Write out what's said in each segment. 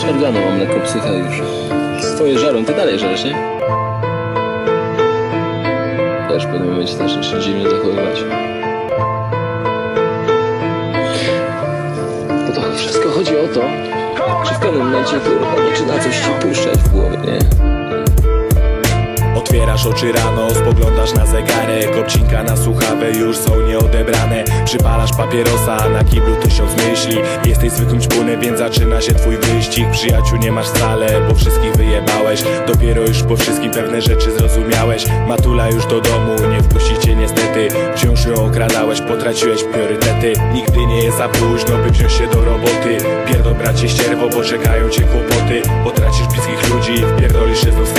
Szargano mam lekko psycha już. Swoje żarą, ty dalej żaresz, nie? Też pewnym momencie zaczniesz się dziwnie zachowywać. Bo to wszystko chodzi o to, że w pewnym momencie kurwa zaczyna coś ci puszczać w głowie, nie? Otwierasz oczy rano, spoglądasz na zegarek Obcinka na słuchawę już są nieodebrane. Przypalasz papierosa, na kiblu tysiąc myśli. Jesteś zwykłym czpunem, więc zaczyna się twój wyścig. Przyjaciół nie masz wcale, bo wszystkich wyjebałeś. Dopiero już po wszystkim pewne rzeczy zrozumiałeś. Matula już do domu, nie wpuści cię niestety. Wciąż ją okradałeś, potraciłeś priorytety. Nigdy nie jest za późno, by wziąć się do roboty. Pierdol bracie ścierwo, bo czekają cię kłopoty. Potracisz bliskich ludzi, wpierdolisz się znów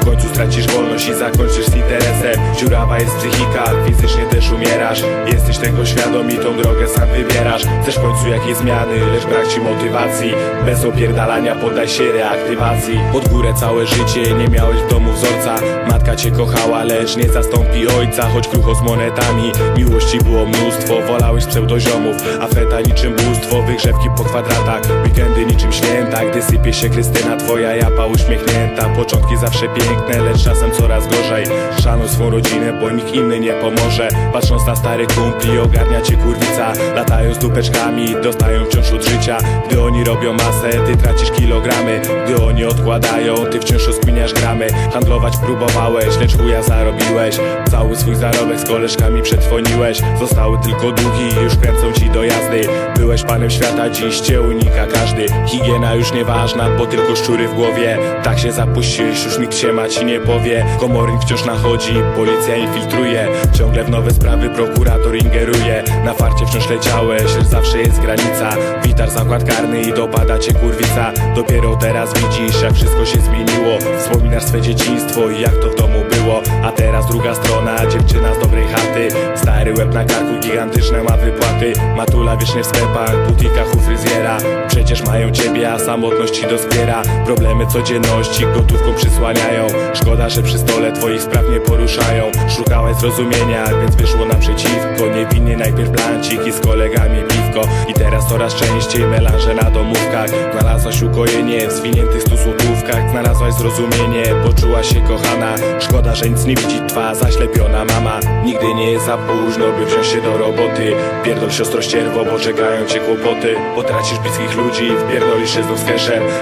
W końcu stracisz i zakończysz z interesem Dziurawa jest psychika, fizycznie też umierasz. Jesteś tego świadom i tą drogę sam wybierasz. Chcesz w końcu jakiejś zmiany, lecz brak ci motywacji. Bez opierdalania poddaj się reaktywacji. Pod górę całe życie nie miałeś w domu wzorca. Matka cię kochała, lecz nie zastąpi ojca. Choć krucho z monetami, miłości było mnóstwo. Wolałeś pseudoziomów, a feta niczym bóstwo. Wygrzewki po kwadratach, weekendy niczym święta Gdy sypie się Krystyna, twoja japa uśmiechnięta. Początki zawsze piękne, lecz czasem coraz gorzej. Szanuj swą rodzinę, bo nikt inny nie pomoże. Patrząc na stary kumpli, ogarnia cię kurwica. Latają z dupeczkami, dostają wciąż od życia. Gdy oni robią masę, ty tracisz kilogramy. Gdy oni odkładają, ty wciąż rozkminiasz gramy. Handlować próbowałeś, lecz chuja zarobiłeś. Cały swój zarobek z koleżkami przetwoniłeś Zostały tylko długi, już kręcą ci do jazdy Byłeś panem świata, dziś cię unika każdy Higiena już nieważna, bo tylko szczury w głowie. Tak się zapuściłeś, już nikt się ma ci nie powie. Komornik wciąż nachodzi, policja infiltruje. Ciągle w nowe sprawy prokurator ingeruje. Na farcie wciąż leciałeś, lecz zawsze jest granica. Witar zakład karny i dopada cię kurwica. Dopiero teraz widzisz jak wszystko się zmieniło. Wspominasz swe dzieciństwo i jak to w domu było. A teraz druga strona, dziewczyna z dobrej chaty. Stary łeb na karku, gigantyczne ma wypłaty. Matula wiecznie w sklepach, butikach u fryzjera. Przecież mają ciebie, a samotność ci doskwiera. Problemy codzienności gotówką przysłaniają. Szkoda, że przy stole twoich spraw nie poruszają. Szukałaś zrozumienia, więc wyszło naprzeciwko. Niewinnie najpierw blancik z kolegami piwko. I teraz coraz częściej melanże na domówkach. Znalazłaś ukojenie w zwiniętych stu złotówkach. Znalazłaś zrozumienie, poczuła się kochana. Szkoda, że nic nie widzi twa zaślepiona mama. Nigdy nie jest za późno, by wziąć się do roboty. Pierdol siostro ścierwo, bo czekają cię kłopoty. Potracisz bliskich ludzi, wpierdolisz się znów z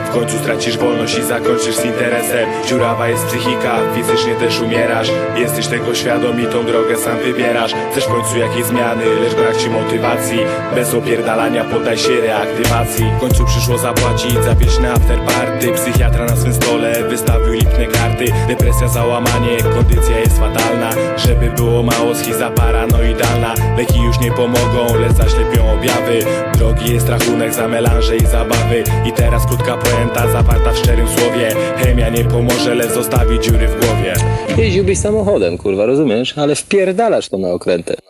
W końcu stracisz wolność i zakończysz z interesem. Dziurawa jest psychika, fizycznie też umierasz. Jesteś tego świadom i tą drogę sam wybierasz. Chcesz w końcu jakiejś zmiany, lecz brak ci motywacji. Bez opierdalania poddaj się reaktywacji. W końcu przyszło zapłacić za wieczne afterparty. Psychiatra na swym stole wystawił lipne karty. Depresja, załamanie, kondycja jest fatalna. Żeby było mało, schiza paranoidalna. Leki już nie pomogą, lecz zaślepią objawy. Drogi jest rachunek za melanże i zabawy. I teraz krótka poenta zawarta w szczerym słowie. Chemia nie pomoże, lecz zostawi dziury w głowie. Jeździłbyś samochodem, kurwa, rozumiesz? Ale wpierdalasz to na okrętę.